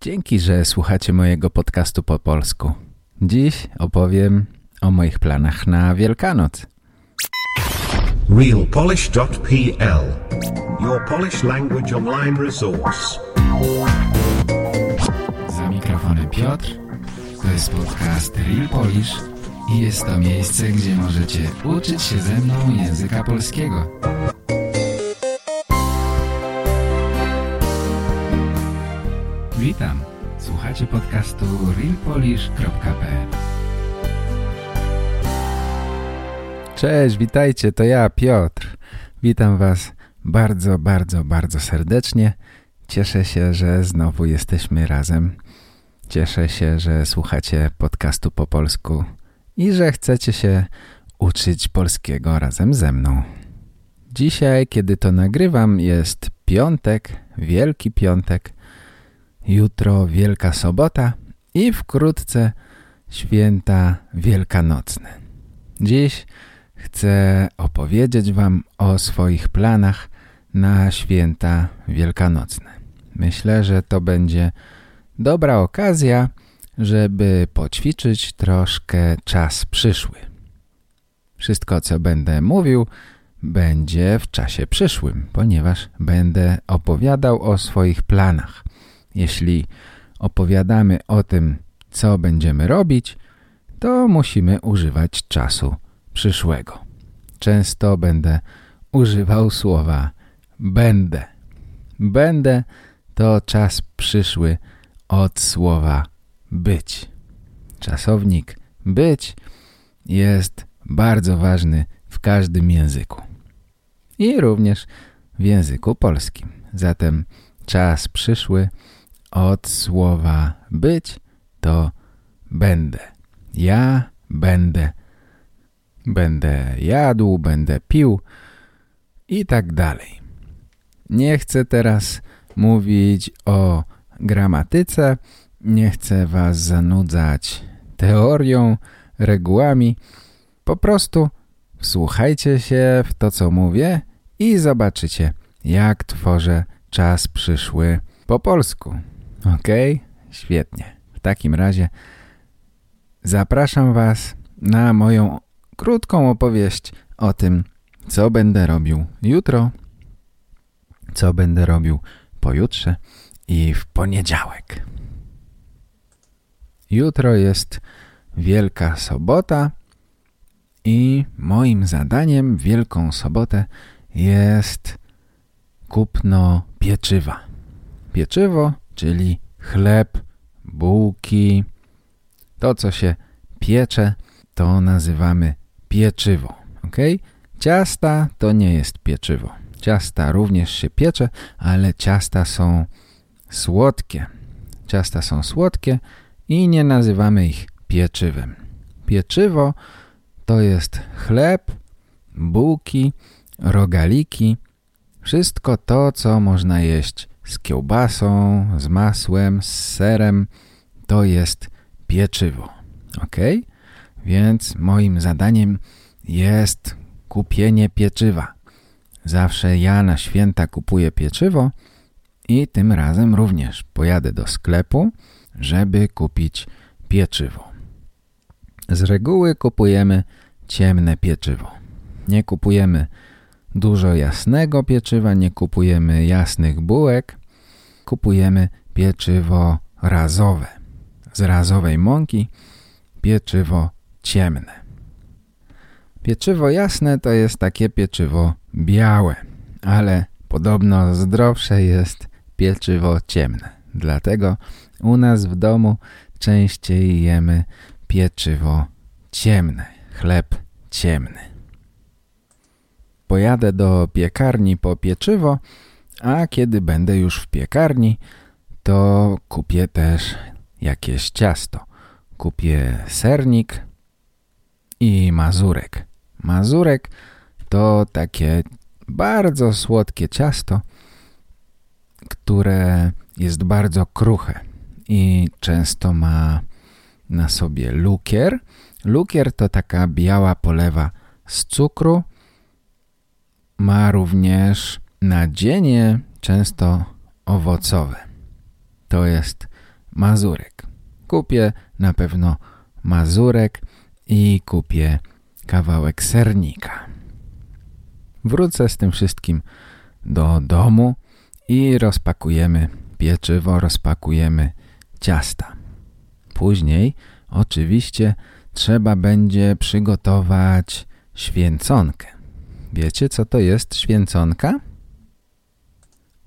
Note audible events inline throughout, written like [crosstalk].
Dzięki, że słuchacie mojego podcastu po polsku. Dziś opowiem o moich planach na Wielkanoc. realpolish.pl Your Polish language online resource. Za mikrofonem Piotr. To jest podcast Real Polish i jest to miejsce, gdzie możecie uczyć się ze mną języka polskiego. Witam. Słuchacie podcastu realpolish.pl Cześć, witajcie, to ja, Piotr. Witam Was bardzo, bardzo, bardzo serdecznie. Cieszę się, że znowu jesteśmy razem. Cieszę się, że słuchacie podcastu po polsku i że chcecie się uczyć polskiego razem ze mną. Dzisiaj, kiedy to nagrywam, jest piątek, Wielki Piątek, jutro Wielka Sobota i wkrótce święta wielkanocne. Dziś chcę opowiedzieć Wam o swoich planach na święta wielkanocne. Myślę, że to będzie dobra okazja, żeby poćwiczyć troszkę czas przyszły. Wszystko, co będę mówił, będzie w czasie przyszłym, ponieważ będę opowiadał o swoich planach. Jeśli opowiadamy o tym, co będziemy robić, to musimy używać czasu przyszłego. Często będę używał słowa będę. Będę to czas przyszły od słowa być. Czasownik być jest bardzo ważny w każdym języku. I również w języku polskim. Zatem czas przyszły od słowa być to będę. Ja będę. Będę jadł, będę pił i tak dalej. Nie chcę teraz mówić o gramatyce, nie chcę was zanudzać teorią, regułami. Po prostu wsłuchajcie się w to, co mówię i zobaczycie, jak tworzę czas przyszły po polsku. Ok? Świetnie. W takim razie zapraszam Was na moją krótką opowieść o tym, co będę robił jutro, co będę robił pojutrze i w poniedziałek. Jutro jest Wielka Sobota i moim zadaniem Wielką Sobotę jest kupno pieczywa. Pieczywo czyli chleb, bułki. To, co się piecze, to nazywamy pieczywo. ok? Ciasta to nie jest pieczywo. Ciasta również się piecze, ale ciasta są słodkie. Ciasta są słodkie i nie nazywamy ich pieczywem. Pieczywo to jest chleb, bułki, rogaliki, wszystko to, co można jeść z kiełbasą, z masłem, z serem, to jest pieczywo. Ok? Więc moim zadaniem jest kupienie pieczywa. Zawsze ja na święta kupuję pieczywo i tym razem również pojadę do sklepu, żeby kupić pieczywo. Z reguły kupujemy ciemne pieczywo. Nie kupujemy dużo jasnego pieczywa, nie kupujemy jasnych bułek, kupujemy pieczywo razowe. Z razowej mąki pieczywo ciemne. Pieczywo jasne to jest takie pieczywo białe, ale podobno zdrowsze jest pieczywo ciemne. Dlatego u nas w domu częściej jemy pieczywo ciemne, chleb ciemny pojadę do piekarni po pieczywo, a kiedy będę już w piekarni, to kupię też jakieś ciasto. Kupię sernik i mazurek. Mazurek to takie bardzo słodkie ciasto, które jest bardzo kruche i często ma na sobie lukier. Lukier to taka biała polewa z cukru, ma również nadzienie często owocowe. To jest mazurek. Kupię na pewno mazurek i kupię kawałek sernika. Wrócę z tym wszystkim do domu i rozpakujemy pieczywo, rozpakujemy ciasta. Później oczywiście trzeba będzie przygotować święconkę. Wiecie co to jest święconka?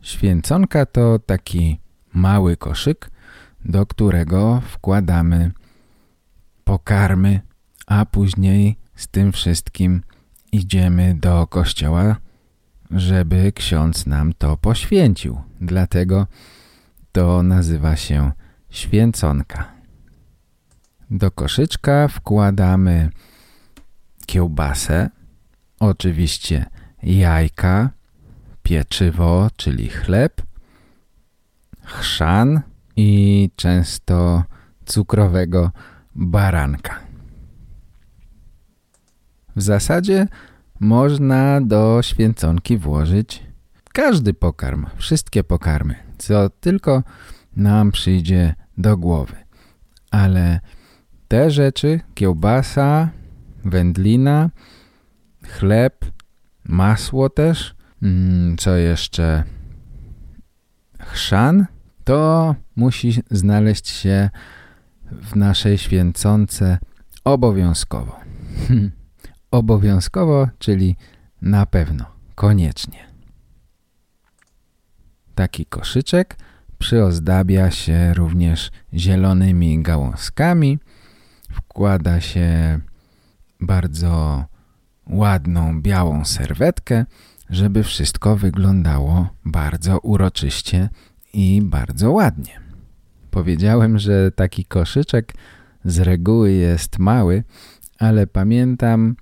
Święconka to taki mały koszyk, do którego wkładamy pokarmy, a później z tym wszystkim idziemy do kościoła, żeby ksiądz nam to poświęcił. Dlatego to nazywa się święconka. Do koszyczka wkładamy kiełbasę, oczywiście jajka, pieczywo, czyli chleb, chrzan i często cukrowego baranka. W zasadzie można do święconki włożyć każdy pokarm, wszystkie pokarmy, co tylko nam przyjdzie do głowy. Ale te rzeczy, kiełbasa, wędlina, chleb, masło też, mm, co jeszcze, chrzan, to musi znaleźć się w naszej święconce obowiązkowo. [laughs] obowiązkowo, czyli na pewno, koniecznie. Taki koszyczek przyozdabia się również zielonymi gałązkami, wkłada się bardzo ładną białą serwetkę, żeby wszystko wyglądało bardzo uroczyście i bardzo ładnie. Powiedziałem, że taki koszyczek z reguły jest mały, ale pamiętam,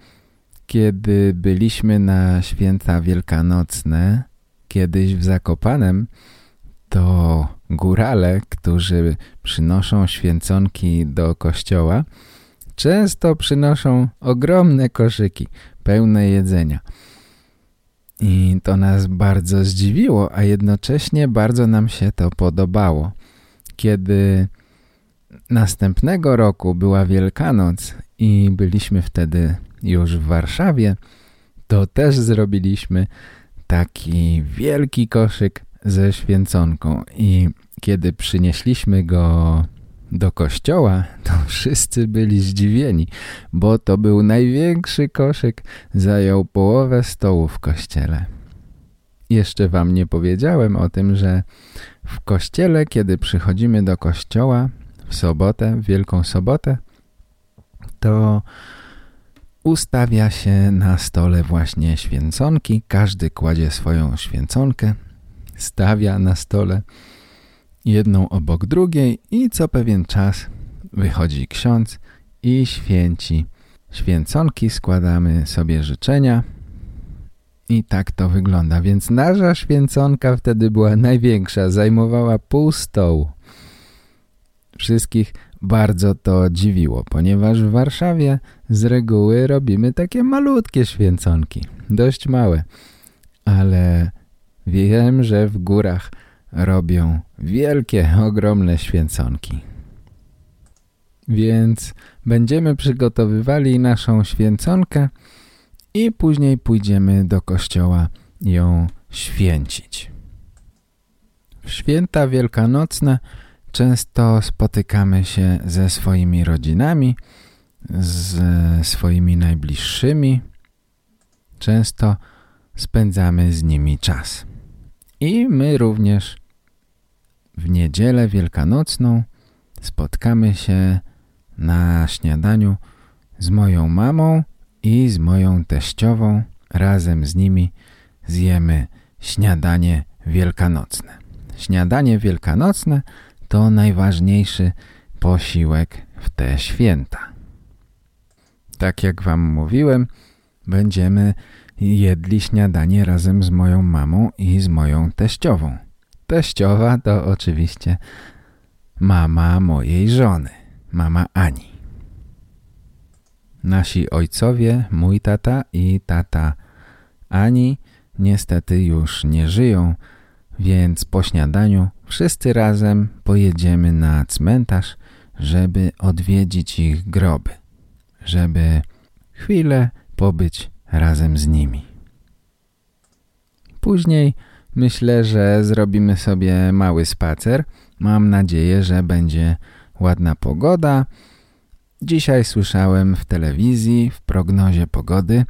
kiedy byliśmy na święta wielkanocne, kiedyś w Zakopanem, to górale, którzy przynoszą święconki do kościoła, często przynoszą ogromne koszyki pełne jedzenia. I to nas bardzo zdziwiło, a jednocześnie bardzo nam się to podobało. Kiedy następnego roku była Wielkanoc i byliśmy wtedy już w Warszawie, to też zrobiliśmy taki wielki koszyk ze święconką i kiedy przynieśliśmy go do kościoła, to wszyscy byli zdziwieni, bo to był największy koszyk, zajął połowę stołu w kościele. Jeszcze wam nie powiedziałem o tym, że w kościele, kiedy przychodzimy do kościoła w sobotę, w Wielką Sobotę, to ustawia się na stole właśnie święconki. Każdy kładzie swoją święconkę, stawia na stole jedną obok drugiej i co pewien czas wychodzi ksiądz i święci. Święconki składamy sobie życzenia i tak to wygląda. Więc nasza święconka wtedy była największa, zajmowała pół stołu. Wszystkich bardzo to dziwiło, ponieważ w Warszawie z reguły robimy takie malutkie święconki, dość małe. Ale wiem, że w górach robią wielkie, ogromne święconki. Więc będziemy przygotowywali naszą święconkę i później pójdziemy do kościoła ją święcić. W święta wielkanocne często spotykamy się ze swoimi rodzinami, ze swoimi najbliższymi. Często spędzamy z nimi czas. I my również w niedzielę wielkanocną spotkamy się na śniadaniu z moją mamą i z moją teściową. Razem z nimi zjemy śniadanie wielkanocne. Śniadanie wielkanocne to najważniejszy posiłek w te święta. Tak jak wam mówiłem, będziemy jedli śniadanie razem z moją mamą i z moją teściową. Teściowa to oczywiście mama mojej żony, mama Ani. Nasi ojcowie, mój tata i tata Ani niestety już nie żyją, więc po śniadaniu wszyscy razem pojedziemy na cmentarz, żeby odwiedzić ich groby, żeby chwilę pobyć razem z nimi. Później myślę, że zrobimy sobie mały spacer. Mam nadzieję, że będzie ładna pogoda. Dzisiaj słyszałem w telewizji, w prognozie pogody,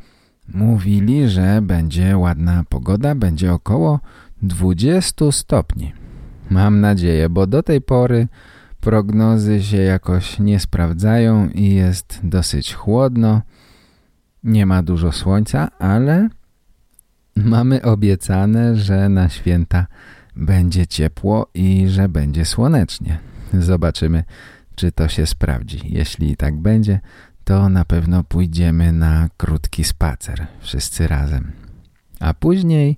mówili, że będzie ładna pogoda, będzie około 20 stopni. Mam nadzieję, bo do tej pory prognozy się jakoś nie sprawdzają i jest dosyć chłodno. Nie ma dużo słońca, ale mamy obiecane, że na święta będzie ciepło i że będzie słonecznie. Zobaczymy, czy to się sprawdzi. Jeśli tak będzie, to na pewno pójdziemy na krótki spacer, wszyscy razem. A później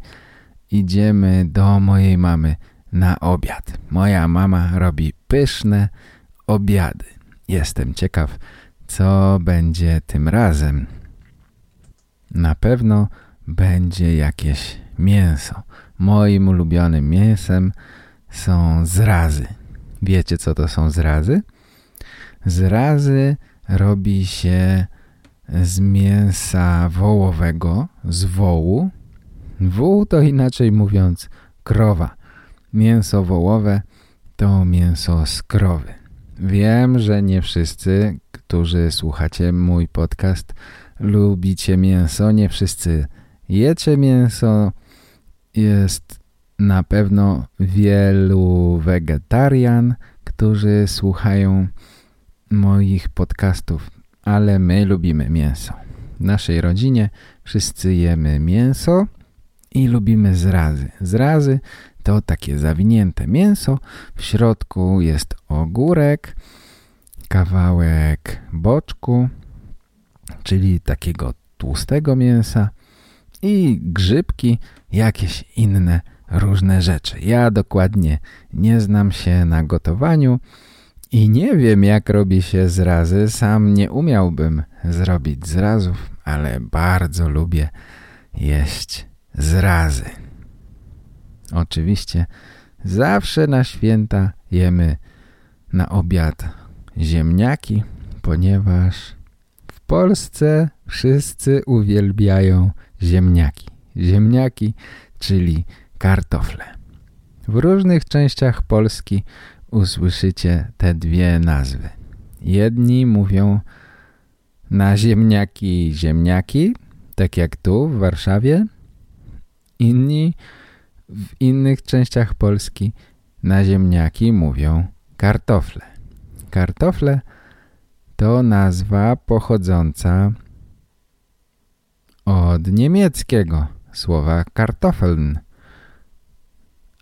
idziemy do mojej mamy na obiad. Moja mama robi pyszne obiady. Jestem ciekaw, co będzie tym razem. Na pewno będzie jakieś mięso. Moim ulubionym mięsem są zrazy. Wiecie, co to są zrazy? Zrazy robi się z mięsa wołowego, z wołu. Wół to inaczej mówiąc krowa. Mięso wołowe to mięso z krowy. Wiem, że nie wszyscy, którzy słuchacie mój podcast, lubicie mięso. Nie wszyscy jecie mięso. Jest na pewno wielu wegetarian, którzy słuchają moich podcastów, ale my lubimy mięso. W naszej rodzinie wszyscy jemy mięso i lubimy zrazy. Zrazy to takie zawinięte mięso. W środku jest ogórek, kawałek boczku, czyli takiego tłustego mięsa i grzybki, jakieś inne różne rzeczy. Ja dokładnie nie znam się na gotowaniu i nie wiem jak robi się zrazy. Sam nie umiałbym zrobić zrazów, ale bardzo lubię jeść zrazy. Oczywiście zawsze na święta jemy na obiad ziemniaki, ponieważ w Polsce wszyscy uwielbiają ziemniaki. Ziemniaki, czyli kartofle. W różnych częściach Polski usłyszycie te dwie nazwy. Jedni mówią na ziemniaki ziemniaki, tak jak tu w Warszawie. Inni w innych częściach Polski na ziemniaki mówią kartofle. Kartofle to nazwa pochodząca od niemieckiego słowa kartoffeln,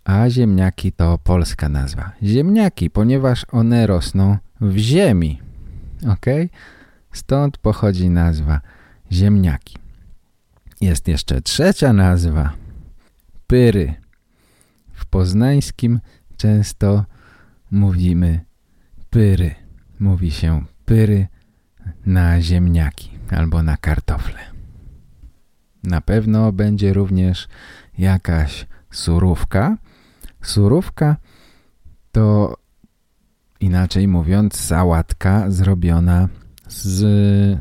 a ziemniaki to polska nazwa. Ziemniaki, ponieważ one rosną w ziemi. Ok? Stąd pochodzi nazwa ziemniaki. Jest jeszcze trzecia nazwa. Pyry. W poznańskim często mówimy pyry. Mówi się pyry na ziemniaki albo na kartofle. Na pewno będzie również jakaś surówka, Surówka to inaczej mówiąc sałatka zrobiona z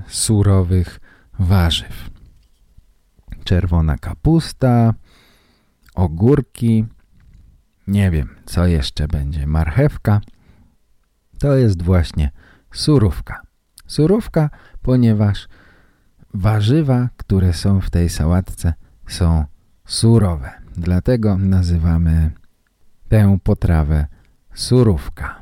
surowych warzyw. Czerwona kapusta, ogórki, nie wiem co jeszcze będzie, marchewka. To jest właśnie surówka. Surówka, ponieważ warzywa, które są w tej sałatce są surowe. Dlatego nazywamy tę potrawę surówka.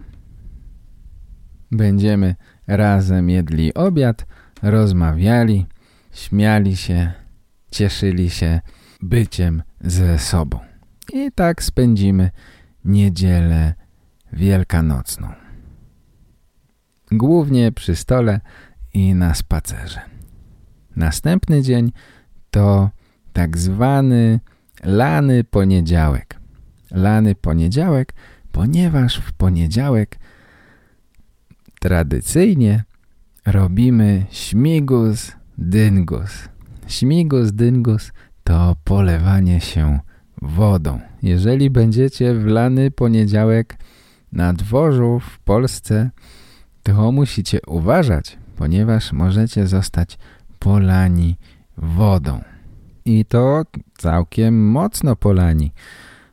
Będziemy razem jedli obiad, rozmawiali, śmiali się, cieszyli się byciem ze sobą. I tak spędzimy niedzielę wielkanocną. Głównie przy stole i na spacerze. Następny dzień to tak zwany lany poniedziałek lany poniedziałek, ponieważ w poniedziałek tradycyjnie robimy śmigus dyngus. Śmigus dyngus to polewanie się wodą. Jeżeli będziecie w lany poniedziałek na dworzu w Polsce, to musicie uważać, ponieważ możecie zostać polani wodą. I to całkiem mocno polani,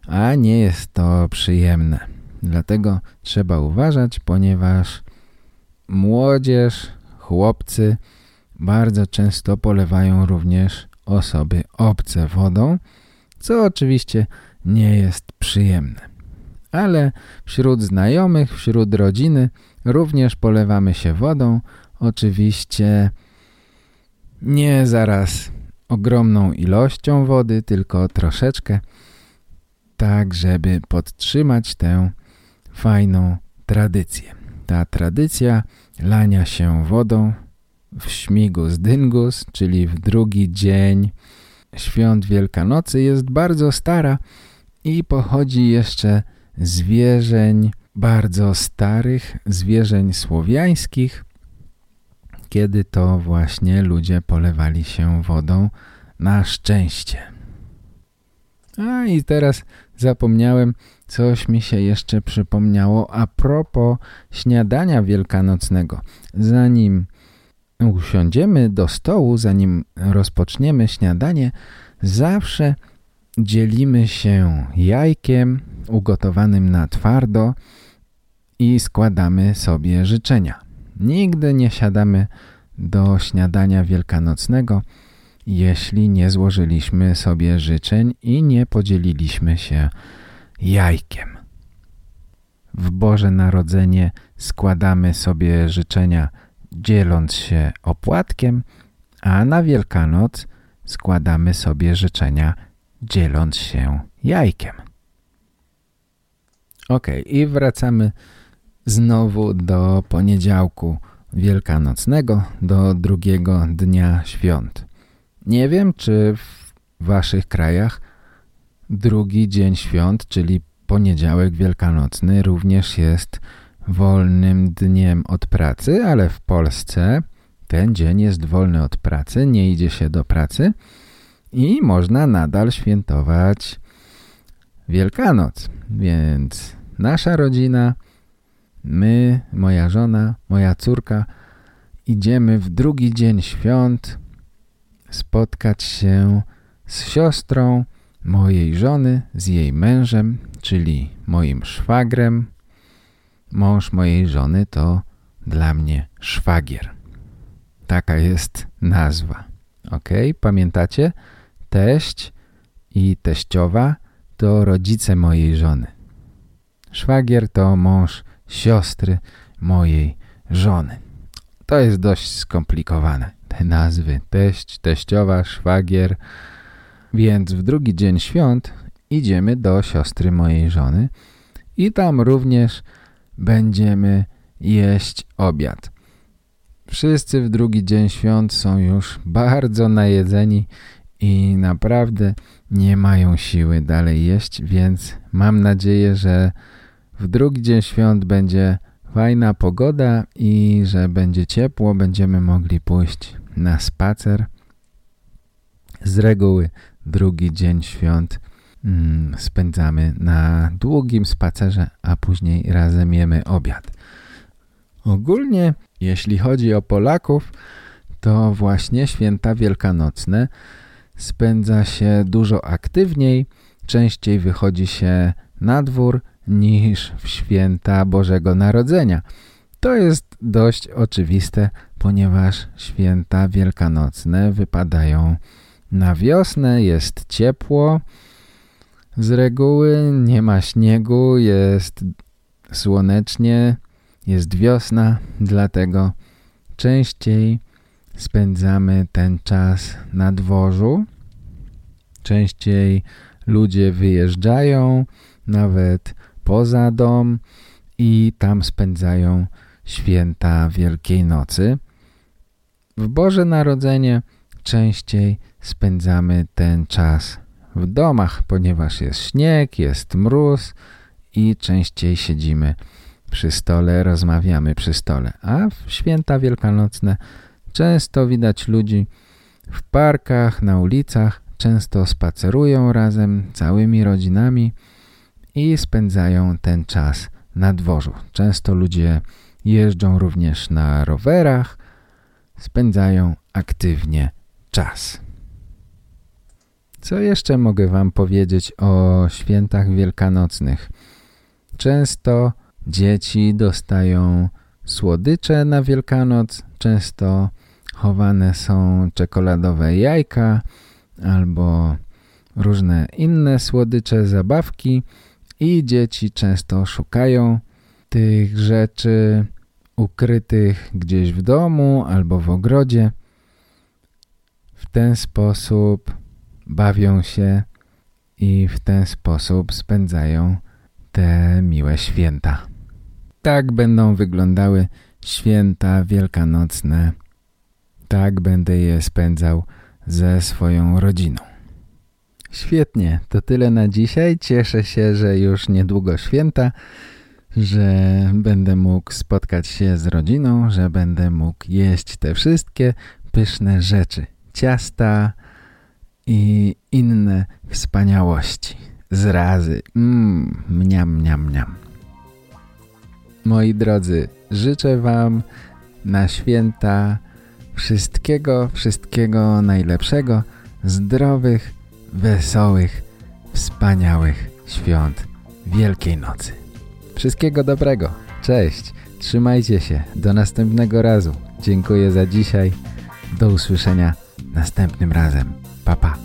a nie jest to przyjemne. Dlatego trzeba uważać, ponieważ młodzież, chłopcy bardzo często polewają również osoby obce wodą, co oczywiście nie jest przyjemne. Ale wśród znajomych, wśród rodziny również polewamy się wodą. Oczywiście nie zaraz ogromną ilością wody, tylko troszeczkę, tak żeby podtrzymać tę fajną tradycję. Ta tradycja lania się wodą w śmigus dyngus, czyli w drugi dzień świąt Wielkanocy jest bardzo stara i pochodzi jeszcze z wierzeń bardzo starych, zwierzeń słowiańskich, kiedy to właśnie ludzie polewali się wodą na szczęście. A i teraz zapomniałem, coś mi się jeszcze przypomniało a propos śniadania wielkanocnego. Zanim usiądziemy do stołu, zanim rozpoczniemy śniadanie, zawsze dzielimy się jajkiem ugotowanym na twardo i składamy sobie życzenia. Nigdy nie siadamy do śniadania wielkanocnego, jeśli nie złożyliśmy sobie życzeń i nie podzieliliśmy się jajkiem. W Boże Narodzenie składamy sobie życzenia dzieląc się opłatkiem, a na Wielkanoc składamy sobie życzenia dzieląc się jajkiem. Ok, i wracamy znowu do poniedziałku wielkanocnego, do drugiego dnia świąt. Nie wiem, czy w waszych krajach drugi dzień świąt, czyli poniedziałek wielkanocny również jest wolnym dniem od pracy, ale w Polsce ten dzień jest wolny od pracy, nie idzie się do pracy i można nadal świętować Wielkanoc. Więc nasza rodzina, my, moja żona, moja córka idziemy w drugi dzień świąt spotkać się z siostrą mojej żony, z jej mężem, czyli moim szwagrem, Mąż mojej żony to dla mnie szwagier. Taka jest nazwa. Ok, pamiętacie? Teść i teściowa to rodzice mojej żony. Szwagier to mąż siostry mojej żony. To jest dość skomplikowane. Te nazwy teść, teściowa, szwagier. Więc w drugi dzień świąt idziemy do siostry mojej żony i tam również będziemy jeść obiad. Wszyscy w drugi dzień świąt są już bardzo najedzeni i naprawdę nie mają siły dalej jeść, więc mam nadzieję, że w drugi dzień świąt będzie fajna pogoda i że będzie ciepło, będziemy mogli pójść na spacer. Z reguły drugi dzień świąt Mm, spędzamy na długim spacerze, a później razem jemy obiad. Ogólnie, jeśli chodzi o Polaków, to właśnie święta wielkanocne spędza się dużo aktywniej, częściej wychodzi się na dwór niż w święta Bożego Narodzenia. To jest dość oczywiste, ponieważ święta wielkanocne wypadają na wiosnę, jest ciepło, z reguły nie ma śniegu, jest słonecznie, jest wiosna, dlatego częściej spędzamy ten czas na dworzu. Częściej ludzie wyjeżdżają nawet poza dom i tam spędzają święta Wielkiej Nocy. W Boże Narodzenie częściej spędzamy ten czas w domach, ponieważ jest śnieg, jest mróz i częściej siedzimy przy stole, rozmawiamy przy stole. A w święta wielkanocne często widać ludzi w parkach, na ulicach, często spacerują razem całymi rodzinami i spędzają ten czas na dworzu. Często ludzie jeżdżą również na rowerach, spędzają aktywnie czas. Co jeszcze mogę Wam powiedzieć o świętach wielkanocnych? Często dzieci dostają słodycze na Wielkanoc, często chowane są czekoladowe jajka albo różne inne słodycze, zabawki i dzieci często szukają tych rzeczy ukrytych gdzieś w domu albo w ogrodzie. W ten sposób bawią się i w ten sposób spędzają te miłe święta. Tak będą wyglądały święta wielkanocne. Tak będę je spędzał ze swoją rodziną. Świetnie, to tyle na dzisiaj. Cieszę się, że już niedługo święta, że będę mógł spotkać się z rodziną, że będę mógł jeść te wszystkie pyszne rzeczy. Ciasta i inne wspaniałości. Zrazy. Mmm, mniam, mniam, mniam. Moi drodzy, życzę Wam na święta wszystkiego, wszystkiego najlepszego, zdrowych, wesołych, wspaniałych świąt Wielkiej Nocy. Wszystkiego dobrego. Cześć. Trzymajcie się. Do następnego razu. Dziękuję za dzisiaj. Do usłyszenia następnym razem. Pa, pa.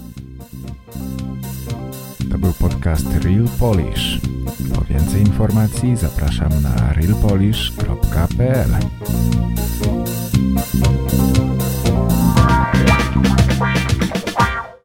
To był podcast Real Polish. Po więcej informacji zapraszam na realpolish.pl